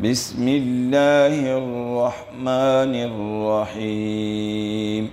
بسم الله الرحمن الرحيم.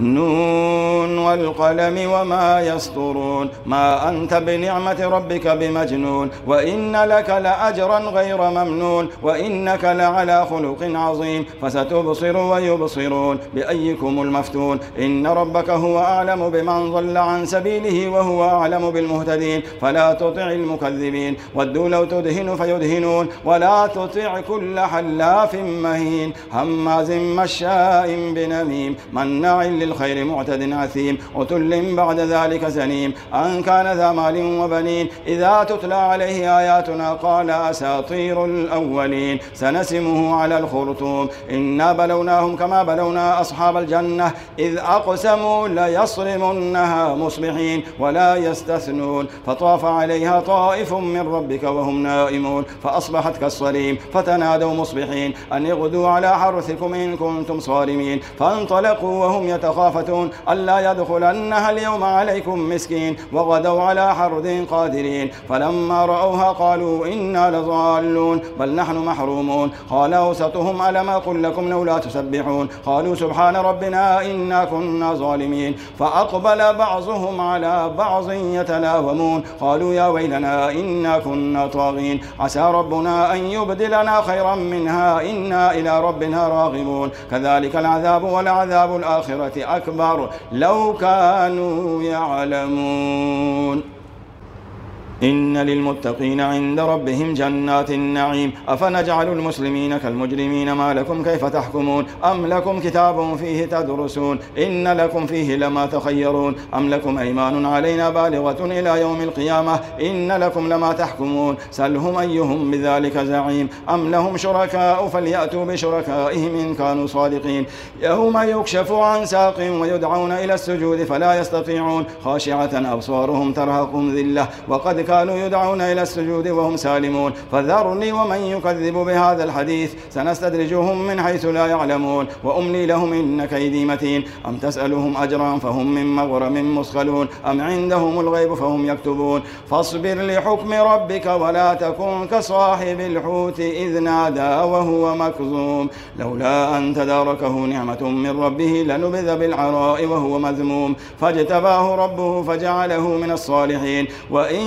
نون والقلم وما يسطرون. ما أنت بنعمة ربك بمجنون. وإن لك لأجرا غير ممنون. وإنك لعلى خلق عظيم. فستبصر ويبصرون بأيكم المفتون. إن ربك هو أعلم بمن ضل عن سبيله وهو أعلم بالمهتدين. فلا تطع المكذبين. ودوا لو تدهن فيدهنون. ولا تطع كل حلاف مهين. هماز مشاء بنميم. مناع للخير معتد عثيم عتل بعد ذلك زنيم أن كان ذا مال وبنين إذا تتلى عليه آياتنا قال أساطير الأولين. سنسمه على الخرطوم. إنا بلوناهم كما بلونا أصحاب الجنة إذ أقسموا ليصرمنها مصبحين ولا يستثنون. فطاف عليها طائف من ربك وهم نائمون. فأصبحت كالصريم فتنادوا مصبحين. أن اغدوا على حرثكم إن كنتم صارمين. فانطلقوا وهم يتخافتون. ألا يدخلنها اليوم عليكم مسكين وغدوا على حرد قادرين. فلما رأوها قالوا إنا لضالون بل نحن محرومون. قال أوسطهم ألم أقل لكم لولا تسبحون؟ قالوا سبحان ربنا إنا كنا ظالمين. فأقبل بعضهم على بعض يتلاومون. قالوا يا ويلنا إنا كنا طاغين. عسى ربنا أن يبدلنا خيرا منها. إنا إلى ربنا راغبون. كذلك العذاب والعذاب الآخرة أكبر. لو كانوا يعلمون. إن للمتقين عند ربهم جنات النعيم. أفنجعل المسلمين كالمجرمين؟ ما لكم كيف تحكمون؟ أم لكم كتاب فيه تدرسون؟ إن لكم فيه لما تخيرون. أم لكم أيمان علينا بالغة إلى يوم القيامة؟ إن لكم لما تحكمون. سلهم أيهم بذلك زعيم. أم لهم شركاء فليأتوا بشركائهم إن كانوا صادقين. يوم يكشف عن ساق ويدعون إلى السجود فلا يستطيعون. خاشعة أبصارهم ترهقهم ذلة. وقد كانوا يدعون إلى السجود وهم سالمون. فذرني ومن يكذب بهذا الحديث. سنستدرجهم من حيث لا يعلمون. وأملي لهم إن كيدي متين. أم تسألهم أجرا فهم من مغرم مثقلون أم عندهم الغيب فهم يكتبون. فاصبر لحكم ربك ولا تكن كصاحب الحوت إذ نادى وهو مكظوم. لولا أن تداركه نعمة من ربه لنبذ بالعراء وهو مذموم. فاجتباه ربه فجعله من الصالحين. وإن